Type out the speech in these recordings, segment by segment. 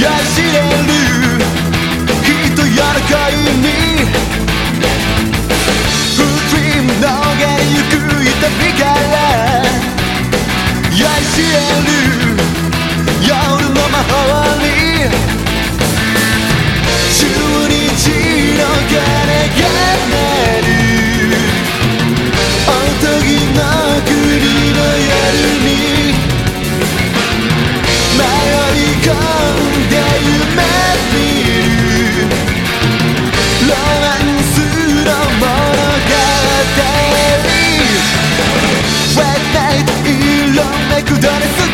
やじれる。人やらかいに。不気味逃げゆく痛みから。やじれる。done it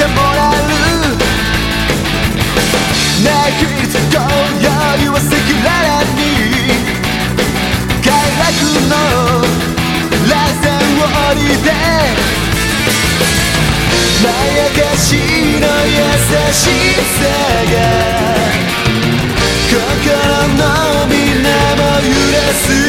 てもらうねえいつ今宵は赤裸々に快楽の螺旋を降りてまやかしの優しさが心の皆も揺らす